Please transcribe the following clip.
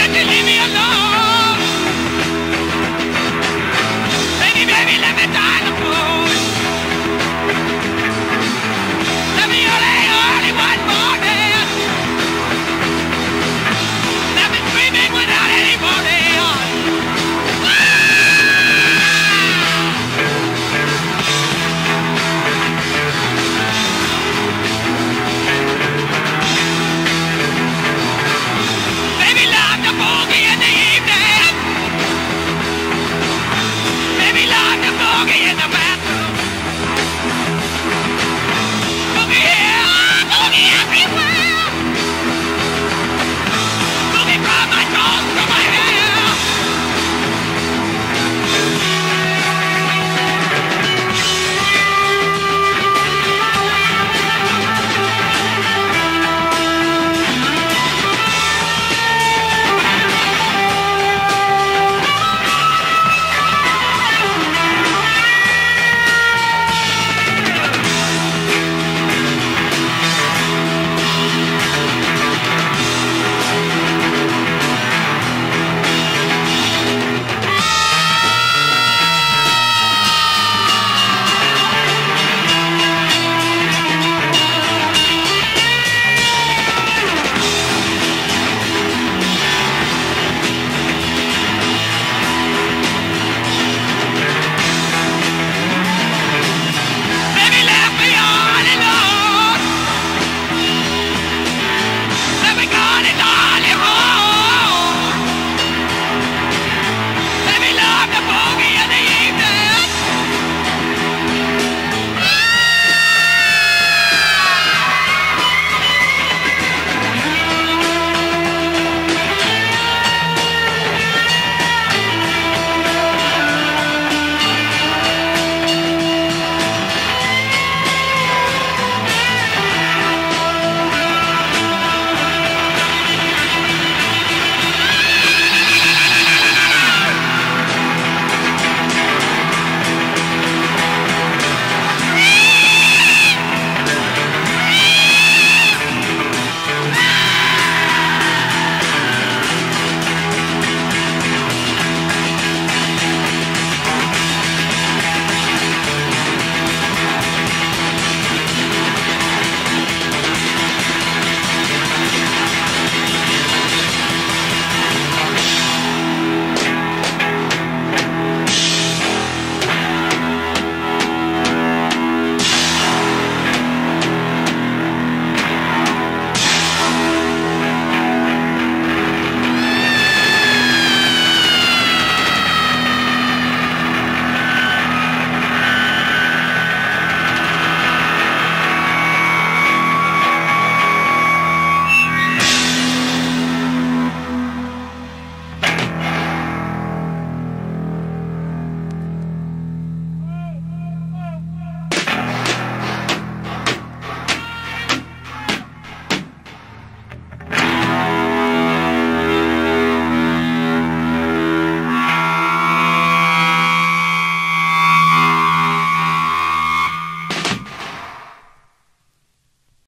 leave me alone.